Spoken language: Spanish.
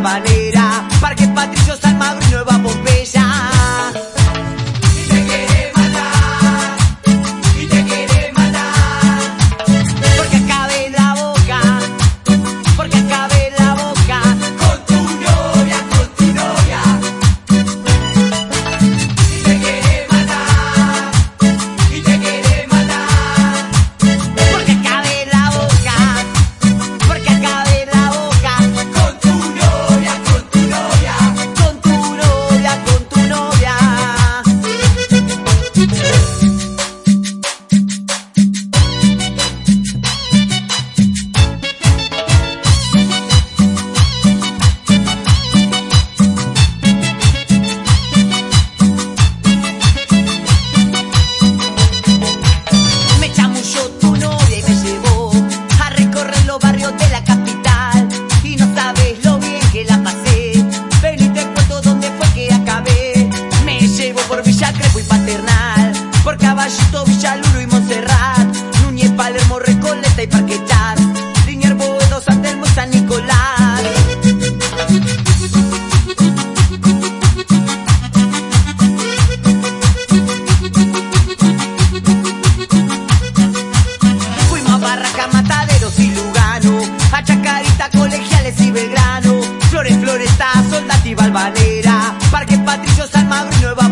Valvanera, Parque Patricio. Galluto, Villaluro y Montserrat, Núñez, Palermo, Recoleta y Parquechas, Linier, Boedo, San Telmo y San Nicolás. Fuimos a Barraca, Mataderos y Lugano, a Colegiales y Belgrano, Flores, Floresta, Soldati y Valvanera, Parque Patricio, San Magro y Nueva